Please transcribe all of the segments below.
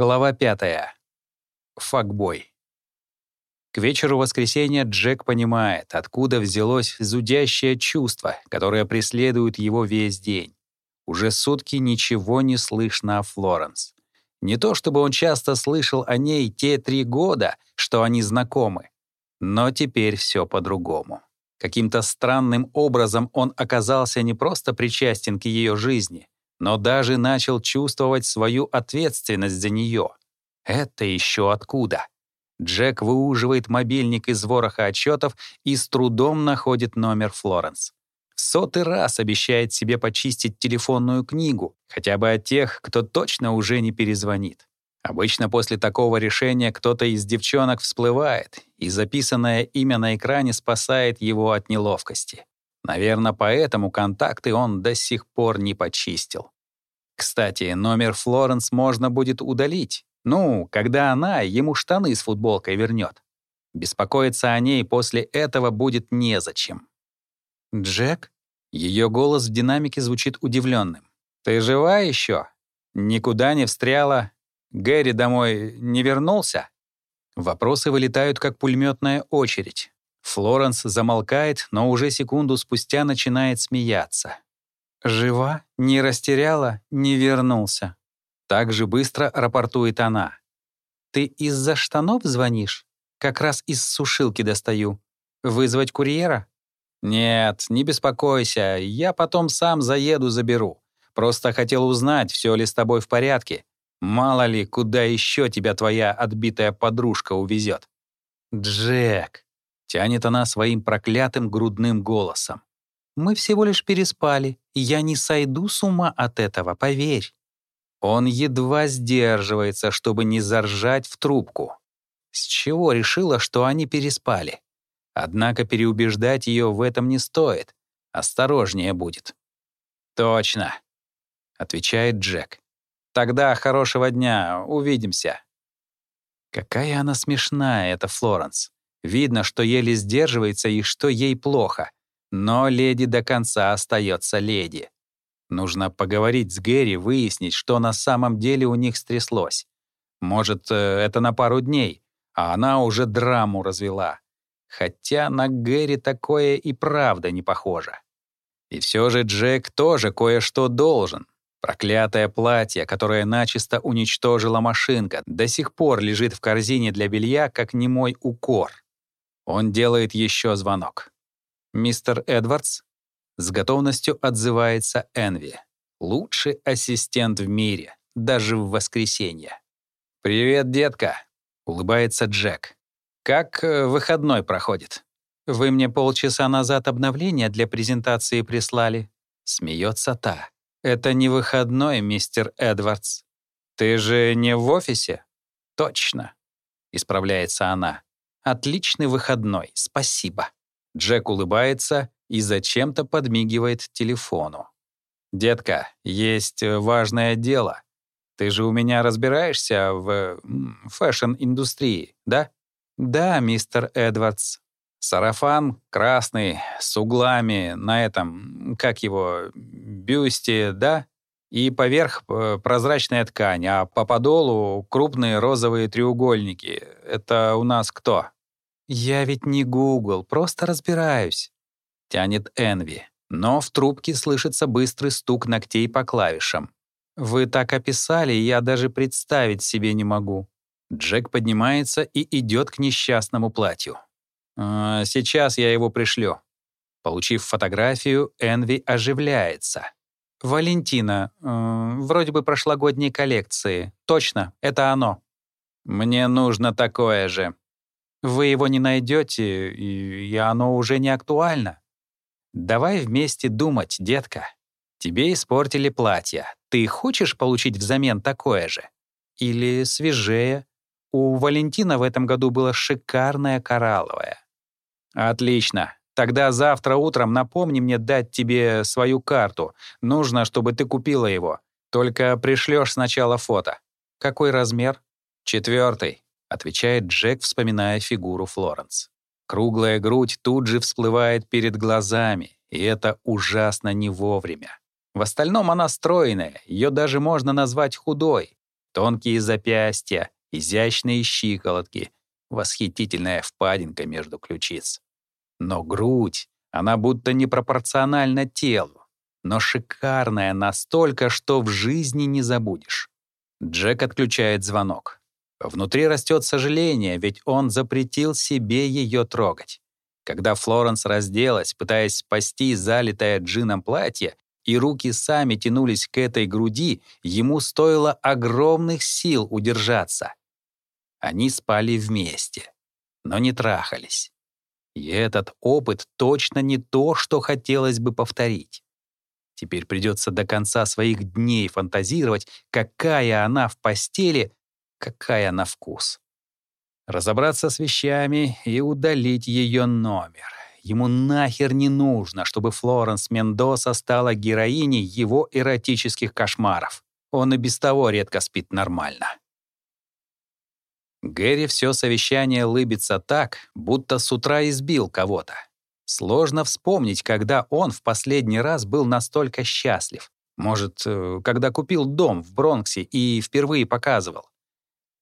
Глава пятая. Факбой. К вечеру воскресенья Джек понимает, откуда взялось зудящее чувство, которое преследует его весь день. Уже сутки ничего не слышно о Флоренс. Не то чтобы он часто слышал о ней те три года, что они знакомы, но теперь все по-другому. Каким-то странным образом он оказался не просто причастен к ее жизни, но даже начал чувствовать свою ответственность за нее. Это еще откуда? Джек выуживает мобильник из вороха отчетов и с трудом находит номер Флоренс. В сотый раз обещает себе почистить телефонную книгу, хотя бы от тех, кто точно уже не перезвонит. Обычно после такого решения кто-то из девчонок всплывает, и записанное имя на экране спасает его от неловкости. Наверное, поэтому контакты он до сих пор не почистил. Кстати, номер Флоренс можно будет удалить. Ну, когда она ему штаны с футболкой вернет. Беспокоиться о ней после этого будет незачем. «Джек?» Ее голос в динамике звучит удивленным. «Ты жива еще? Никуда не встряла? Гэри домой не вернулся?» Вопросы вылетают, как пулеметная очередь. Флоренс замолкает, но уже секунду спустя начинает смеяться. «Жива, не растеряла, не вернулся». Так же быстро рапортует она. «Ты из-за штанов звонишь? Как раз из сушилки достаю. Вызвать курьера?» «Нет, не беспокойся, я потом сам заеду, заберу. Просто хотел узнать, все ли с тобой в порядке. Мало ли, куда еще тебя твоя отбитая подружка увезет. «Джек!» — тянет она своим проклятым грудным голосом. Мы всего лишь переспали, и я не сойду с ума от этого, поверь». Он едва сдерживается, чтобы не заржать в трубку. С чего решила, что они переспали? Однако переубеждать ее в этом не стоит. Осторожнее будет. «Точно», — отвечает Джек. «Тогда хорошего дня, увидимся». Какая она смешная, эта Флоренс. Видно, что еле сдерживается и что ей плохо. Но леди до конца остается леди. Нужно поговорить с Гэри, выяснить, что на самом деле у них стряслось. Может, э, это на пару дней, а она уже драму развела. Хотя на Гэри такое и правда не похоже. И все же Джек тоже кое-что должен. Проклятое платье, которое начисто уничтожила машинка, до сих пор лежит в корзине для белья, как немой укор. Он делает еще звонок. «Мистер Эдвардс?» С готовностью отзывается Энви. Лучший ассистент в мире, даже в воскресенье. «Привет, детка!» — улыбается Джек. «Как э, выходной проходит?» «Вы мне полчаса назад обновление для презентации прислали?» Смеется та. «Это не выходной, мистер Эдвардс. Ты же не в офисе?» «Точно», — исправляется она. «Отличный выходной, спасибо». Джек улыбается и зачем-то подмигивает телефону. «Детка, есть э, важное дело. Ты же у меня разбираешься в фэшн-индустрии, да?» «Да, мистер Эдвардс». Сарафан красный, с углами на этом, как его, бюсте, да? И поверх э, прозрачная ткань, а по подолу крупные розовые треугольники. Это у нас кто? «Я ведь не Гугл, просто разбираюсь», — тянет Энви. Но в трубке слышится быстрый стук ногтей по клавишам. «Вы так описали, я даже представить себе не могу». Джек поднимается и идет к несчастному платью. «Э, «Сейчас я его пришлю». Получив фотографию, Энви оживляется. «Валентина, э, вроде бы прошлогодней коллекции. Точно, это оно». «Мне нужно такое же», вы его не найдете, и оно уже не актуально. Давай вместе думать, детка. Тебе испортили платье. Ты хочешь получить взамен такое же? Или свежее? У Валентина в этом году было шикарное коралловое. Отлично. Тогда завтра утром напомни мне дать тебе свою карту. Нужно, чтобы ты купила его. Только пришлешь сначала фото. Какой размер? Четвертый. — отвечает Джек, вспоминая фигуру Флоренс. Круглая грудь тут же всплывает перед глазами, и это ужасно не вовремя. В остальном она стройная, ее даже можно назвать худой. Тонкие запястья, изящные щиколотки, восхитительная впадинка между ключиц. Но грудь, она будто непропорциональна телу, но шикарная настолько, что в жизни не забудешь. Джек отключает звонок. Внутри растет сожаление, ведь он запретил себе ее трогать. Когда Флоренс разделась, пытаясь спасти залитое джином платье, и руки сами тянулись к этой груди, ему стоило огромных сил удержаться. Они спали вместе, но не трахались. И этот опыт точно не то, что хотелось бы повторить. Теперь придется до конца своих дней фантазировать, какая она в постели, какая на вкус. Разобраться с вещами и удалить ее номер. Ему нахер не нужно, чтобы Флоренс Мендоса стала героиней его эротических кошмаров. Он и без того редко спит нормально. Гэри все совещание лыбится так, будто с утра избил кого-то. Сложно вспомнить, когда он в последний раз был настолько счастлив. Может, э, когда купил дом в Бронксе и впервые показывал.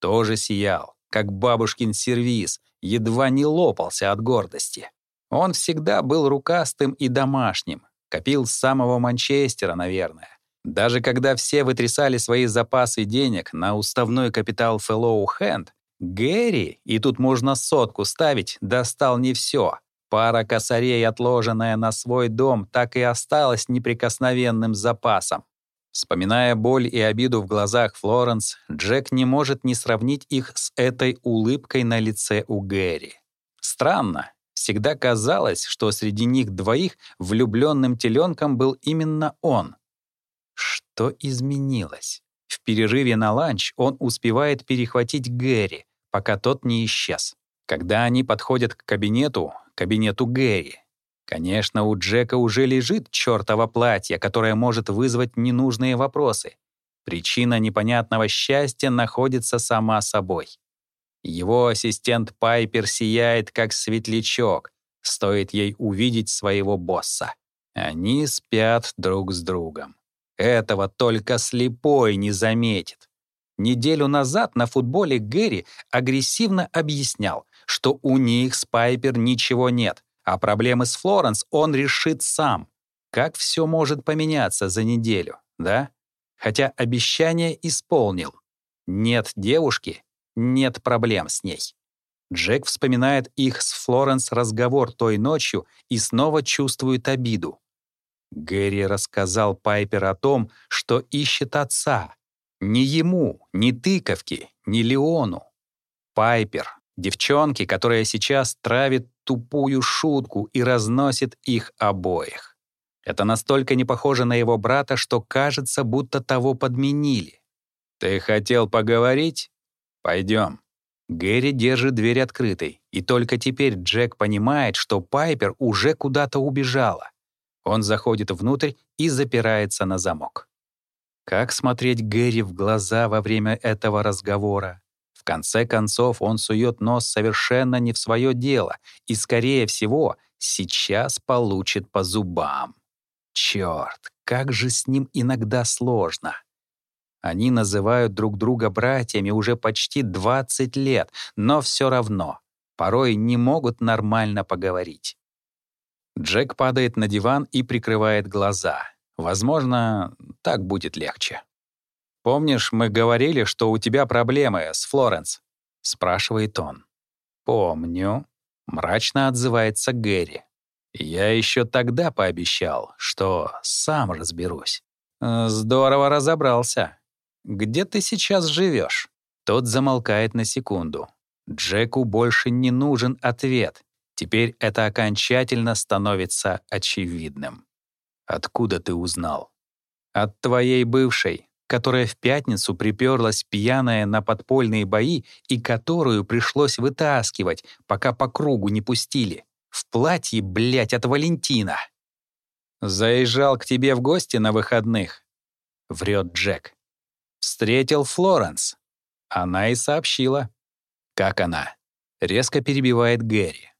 Тоже сиял как бабушкин сервиз, едва не лопался от гордости. Он всегда был рукастым и домашним, копил с самого Манчестера, наверное. Даже когда все вытрясали свои запасы денег на уставной капитал Fellow Hand, Гэри, и тут можно сотку ставить, достал не все. Пара косарей, отложенная на свой дом, так и осталась неприкосновенным запасом. Вспоминая боль и обиду в глазах Флоренс, Джек не может не сравнить их с этой улыбкой на лице у Гэри. Странно. Всегда казалось, что среди них двоих влюбленным теленком был именно он. Что изменилось? В перерыве на ланч он успевает перехватить Гэри, пока тот не исчез. Когда они подходят к кабинету, кабинету Гэри, Конечно, у Джека уже лежит чёртово платье, которое может вызвать ненужные вопросы. Причина непонятного счастья находится сама собой. Его ассистент Пайпер сияет, как светлячок, стоит ей увидеть своего босса. Они спят друг с другом. Этого только слепой не заметит. Неделю назад на футболе Гэри агрессивно объяснял, что у них с Пайпер ничего нет, а проблемы с Флоренс он решит сам. Как все может поменяться за неделю, да? Хотя обещание исполнил. Нет девушки, нет проблем с ней. Джек вспоминает их с Флоренс разговор той ночью и снова чувствует обиду. Гэри рассказал Пайпер о том, что ищет отца. Ни ему, ни тыковке, ни Леону. Пайпер, девчонки, которая сейчас травит тупую шутку и разносит их обоих. Это настолько не похоже на его брата, что кажется, будто того подменили. «Ты хотел поговорить? Пойдем». Гэри держит дверь открытой, и только теперь Джек понимает, что Пайпер уже куда-то убежала. Он заходит внутрь и запирается на замок. Как смотреть Гэри в глаза во время этого разговора? Конце концов, он сует нос совершенно не в свое дело и, скорее всего, сейчас получит по зубам. Черт, как же с ним иногда сложно. Они называют друг друга братьями уже почти 20 лет, но все равно порой не могут нормально поговорить. Джек падает на диван и прикрывает глаза. Возможно, так будет легче. «Помнишь, мы говорили, что у тебя проблемы с Флоренс?» — спрашивает он. «Помню», — мрачно отзывается Гэри. «Я еще тогда пообещал, что сам разберусь». «Здорово разобрался. Где ты сейчас живешь? Тот замолкает на секунду. Джеку больше не нужен ответ. Теперь это окончательно становится очевидным. «Откуда ты узнал?» «От твоей бывшей которая в пятницу приперлась пьяная на подпольные бои и которую пришлось вытаскивать, пока по кругу не пустили. В платье, блядь, от Валентина. «Заезжал к тебе в гости на выходных», — врет Джек. «Встретил Флоренс». Она и сообщила. «Как она?» — резко перебивает Гэри.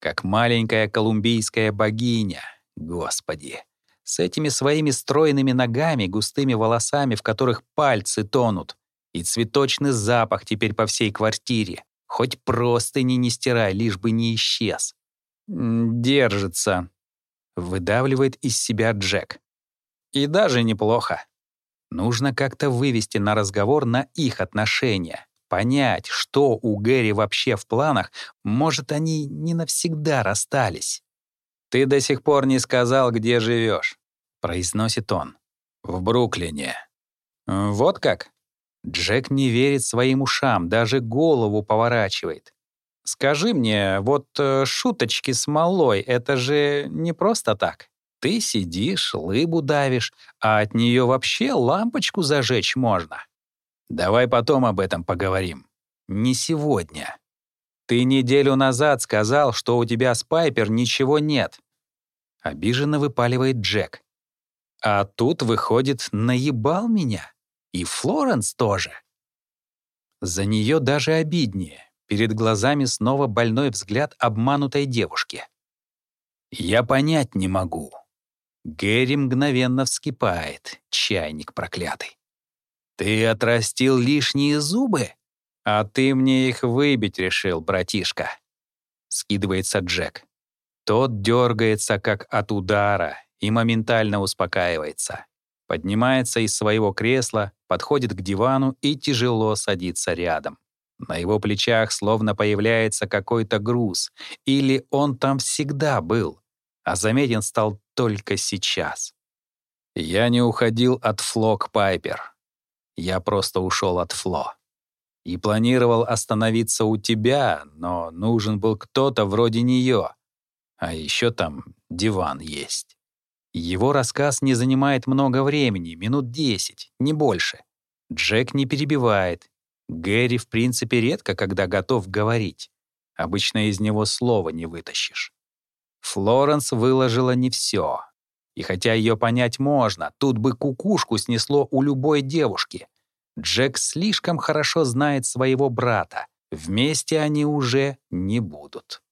«Как маленькая колумбийская богиня, господи» с этими своими стройными ногами, густыми волосами, в которых пальцы тонут. И цветочный запах теперь по всей квартире. Хоть просто не не стирай, лишь бы не исчез. «Держится», — выдавливает из себя Джек. «И даже неплохо. Нужно как-то вывести на разговор на их отношения, понять, что у Гэри вообще в планах, может, они не навсегда расстались. «Ты до сих пор не сказал, где живешь, произносит он. «В Бруклине». «Вот как?» Джек не верит своим ушам, даже голову поворачивает. «Скажи мне, вот э, шуточки с малой — это же не просто так. Ты сидишь, лыбу давишь, а от нее вообще лампочку зажечь можно. Давай потом об этом поговорим. Не сегодня. Ты неделю назад сказал, что у тебя с Пайпер ничего нет». Обиженно выпаливает Джек. А тут, выходит, наебал меня. И Флоренс тоже. За нее даже обиднее. Перед глазами снова больной взгляд обманутой девушки. «Я понять не могу». Гэри мгновенно вскипает, чайник проклятый. «Ты отрастил лишние зубы? А ты мне их выбить решил, братишка!» Скидывается Джек. Тот дергается, как от удара, и моментально успокаивается. Поднимается из своего кресла, подходит к дивану и тяжело садится рядом. На его плечах словно появляется какой-то груз, или он там всегда был, а заметен стал только сейчас. Я не уходил от Фло к Пайпер. Я просто ушел от Фло. И планировал остановиться у тебя, но нужен был кто-то вроде нее. А еще там диван есть. Его рассказ не занимает много времени, минут десять, не больше. Джек не перебивает, Гэри, в принципе, редко когда готов говорить. Обычно из него слова не вытащишь. Флоренс выложила не все. И хотя ее понять можно, тут бы кукушку снесло у любой девушки. Джек слишком хорошо знает своего брата. Вместе они уже не будут.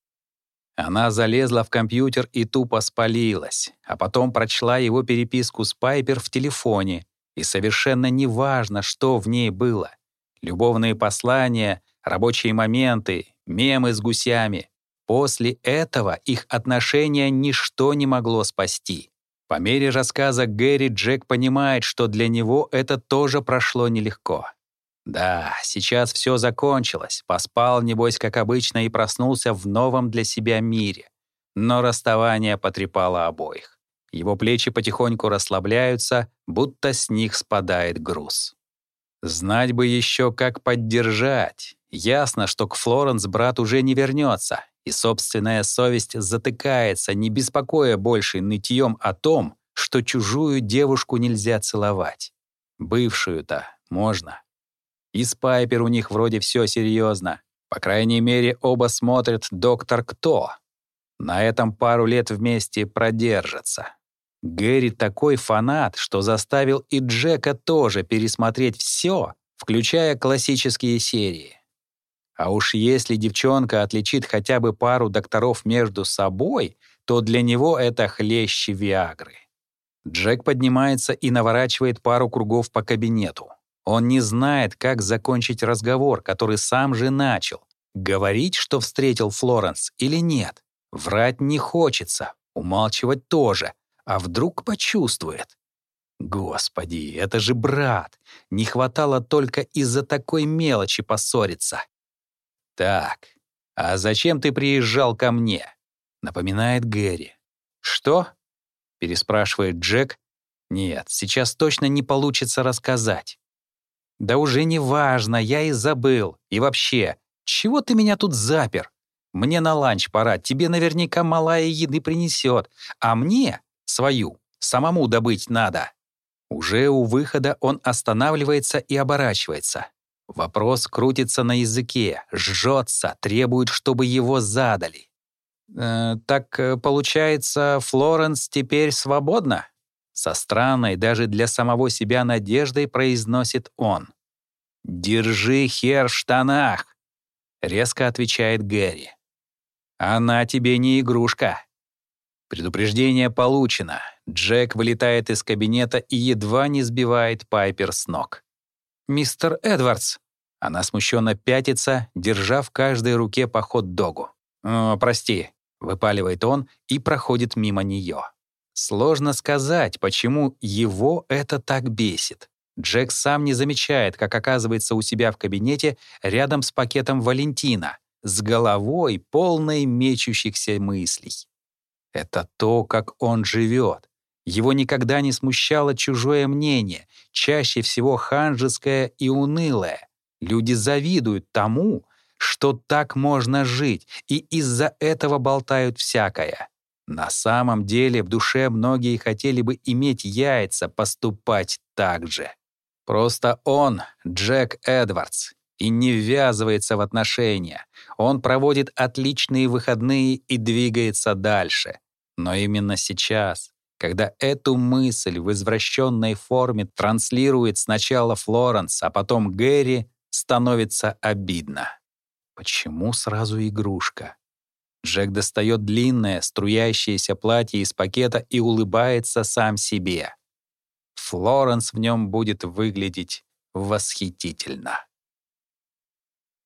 Она залезла в компьютер и тупо спалилась, а потом прочла его переписку с Пайпер в телефоне, и совершенно неважно, что в ней было любовные послания, рабочие моменты, мемы с гусями. После этого их отношения ничто не могло спасти. По мере рассказа Гэри Джек понимает, что для него это тоже прошло нелегко. Да, сейчас все закончилось, поспал, небось, как обычно, и проснулся в новом для себя мире. Но расставание потрепало обоих. Его плечи потихоньку расслабляются, будто с них спадает груз. Знать бы еще, как поддержать. Ясно, что к Флоренс брат уже не вернется, и собственная совесть затыкается, не беспокоя больше нытьем о том, что чужую девушку нельзя целовать. Бывшую-то можно. И с Пайпер у них вроде все серьезно. По крайней мере, оба смотрят «Доктор Кто». На этом пару лет вместе продержатся. Гэри такой фанат, что заставил и Джека тоже пересмотреть все, включая классические серии. А уж если девчонка отличит хотя бы пару докторов между собой, то для него это хлещи Виагры. Джек поднимается и наворачивает пару кругов по кабинету. Он не знает, как закончить разговор, который сам же начал. Говорить, что встретил Флоренс, или нет. Врать не хочется, умалчивать тоже — а вдруг почувствует? Господи, это же брат. Не хватало только из-за такой мелочи поссориться. Так, а зачем ты приезжал ко мне? Напоминает Гэри. Что? Переспрашивает Джек. Нет, сейчас точно не получится рассказать. Да уже не важно, я и забыл. И вообще, чего ты меня тут запер? Мне на ланч пора, тебе наверняка малая еды принесет, а мне свою, самому добыть надо. Уже у выхода он останавливается и оборачивается. Вопрос крутится на языке, жжется, требует, чтобы его задали. «Э, «Так, э, получается, Флоренс теперь свободна?» Со странной даже для самого себя надеждой произносит он. «Держи хер в штанах!» — резко отвечает Гэри. «Она тебе не игрушка. Предупреждение получено. Джек вылетает из кабинета и едва не сбивает Пайпер с ног. «Мистер Эдвардс!» Она смущенно пятится, держа в каждой руке по хот-догу. «О, прости», — выпаливает он и проходит мимо нее. Сложно сказать, почему его это так бесит. Джек сам не замечает, как оказывается у себя в кабинете рядом с пакетом Валентина, с головой, полной мечущихся мыслей. Это то, как он живет. Его никогда не смущало чужое мнение, чаще всего ханжеское и унылое. Люди завидуют тому, что так можно жить, и из-за этого болтают всякое. На самом деле в душе многие хотели бы иметь яйца, поступать так же. Просто он, Джек Эдвардс, и не ввязывается в отношения. Он проводит отличные выходные и двигается дальше. Но именно сейчас, когда эту мысль в извращенной форме транслирует сначала Флоренс, а потом Гэри, становится обидно. Почему сразу игрушка? Джек достает длинное, струящееся платье из пакета и улыбается сам себе. Флоренс в нем будет выглядеть восхитительно.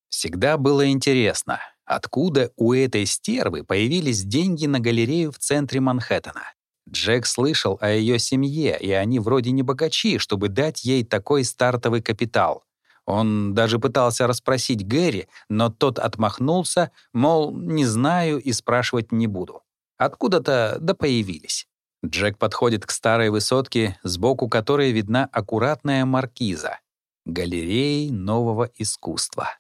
Всегда было интересно, откуда у этой стервы появились деньги на галерею в центре Манхэттена. Джек слышал о ее семье, и они вроде не богачи, чтобы дать ей такой стартовый капитал. Он даже пытался расспросить Гэри, но тот отмахнулся, мол, не знаю и спрашивать не буду. Откуда-то да появились. Джек подходит к старой высотке, сбоку которой видна аккуратная маркиза — галереи нового искусства.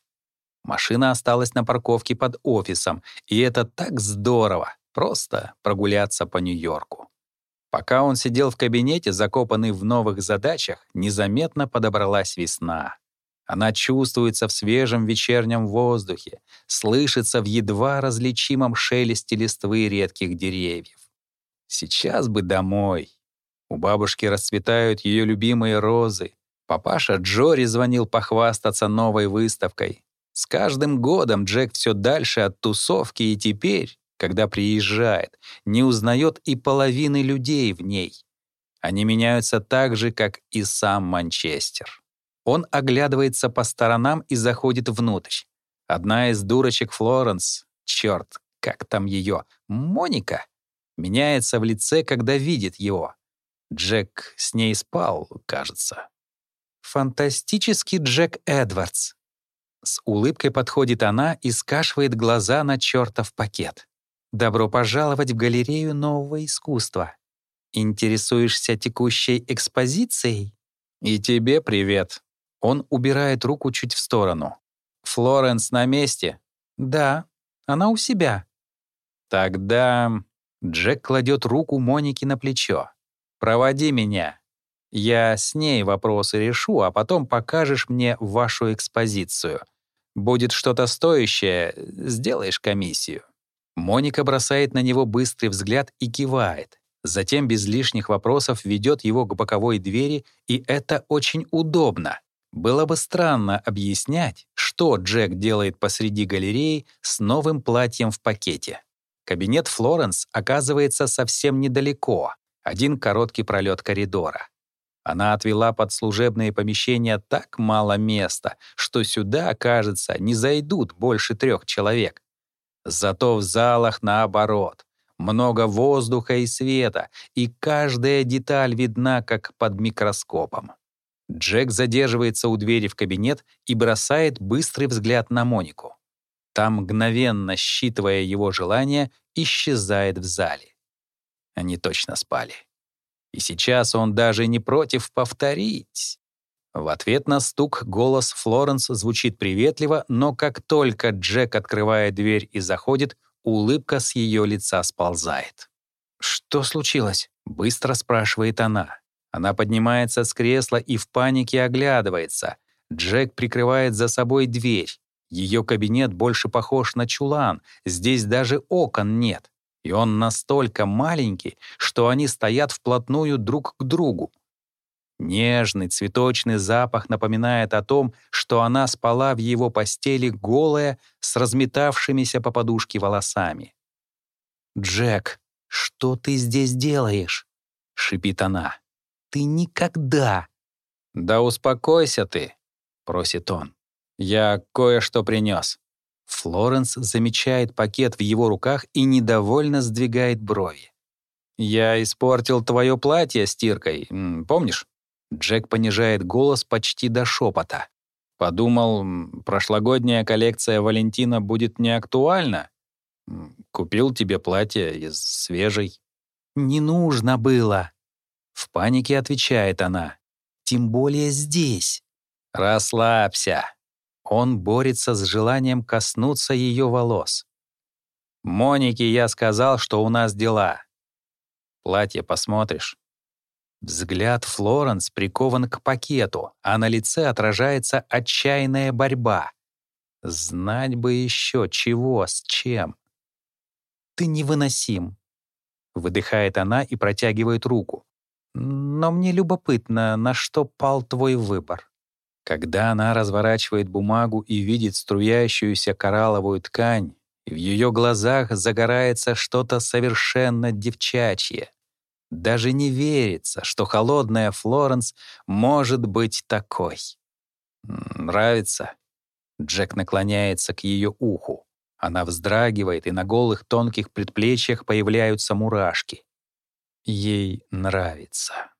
Машина осталась на парковке под офисом, и это так здорово — просто прогуляться по Нью-Йорку. Пока он сидел в кабинете, закопанный в новых задачах, незаметно подобралась весна. Она чувствуется в свежем вечернем воздухе, слышится в едва различимом шелесте листвы редких деревьев. Сейчас бы домой. У бабушки расцветают ее любимые розы. Папаша Джори звонил похвастаться новой выставкой. С каждым годом Джек все дальше от тусовки и теперь, когда приезжает, не узнает и половины людей в ней. Они меняются так же, как и сам Манчестер. Он оглядывается по сторонам и заходит внутрь. Одна из дурочек Флоренс, черт, как там ее, Моника, меняется в лице, когда видит его. Джек с ней спал, кажется. Фантастический Джек Эдвардс. С улыбкой подходит она и скашивает глаза на чертов пакет. «Добро пожаловать в галерею нового искусства. Интересуешься текущей экспозицией?» «И тебе привет», он убирает руку чуть в сторону. «Флоренс на месте?» «Да, она у себя». «Тогда...» Джек кладет руку Моники на плечо. «Проводи меня. Я с ней вопросы решу, а потом покажешь мне вашу экспозицию. Будет что-то стоящее, сделаешь комиссию». Моника бросает на него быстрый взгляд и кивает. Затем без лишних вопросов ведет его к боковой двери, и это очень удобно. Было бы странно объяснять, что Джек делает посреди галереи с новым платьем в пакете. Кабинет Флоренс оказывается совсем недалеко, один короткий пролет коридора. Она отвела под служебные помещения так мало места, что сюда, кажется, не зайдут больше трех человек. Зато в залах наоборот. Много воздуха и света, и каждая деталь видна как под микроскопом. Джек задерживается у двери в кабинет и бросает быстрый взгляд на Монику. Там, мгновенно считывая его желание, исчезает в зале. Они точно спали. И сейчас он даже не против повторить. В ответ на стук голос Флоренс звучит приветливо, но как только Джек открывает дверь и заходит, улыбка с ее лица сползает. «Что случилось?» — быстро спрашивает она. Она поднимается с кресла и в панике оглядывается. Джек прикрывает за собой дверь. Ее кабинет больше похож на чулан, здесь даже окон нет. И он настолько маленький, что они стоят вплотную друг к другу. Нежный цветочный запах напоминает о том, что она спала в его постели голая, с разметавшимися по подушке волосами. «Джек, что ты здесь делаешь?» — шипит она ты никогда...» «Да успокойся ты», просит он. «Я кое-что принес. Флоренс замечает пакет в его руках и недовольно сдвигает брови. «Я испортил твое платье стиркой, помнишь?» Джек понижает голос почти до шепота. «Подумал, прошлогодняя коллекция Валентина будет не актуальна. Купил тебе платье из свежей». «Не нужно было!» В панике отвечает она. «Тем более здесь». «Расслабься!» Он борется с желанием коснуться ее волос. «Монике я сказал, что у нас дела. Платье посмотришь?» Взгляд Флоренс прикован к пакету, а на лице отражается отчаянная борьба. Знать бы еще чего, с чем. «Ты невыносим», — выдыхает она и протягивает руку. «Но мне любопытно, на что пал твой выбор». Когда она разворачивает бумагу и видит струящуюся коралловую ткань, в ее глазах загорается что-то совершенно девчачье. Даже не верится, что холодная Флоренс может быть такой. «Нравится?» Джек наклоняется к ее уху. Она вздрагивает, и на голых тонких предплечьях появляются мурашки. Ей нравится.